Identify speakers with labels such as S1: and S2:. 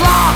S1: fly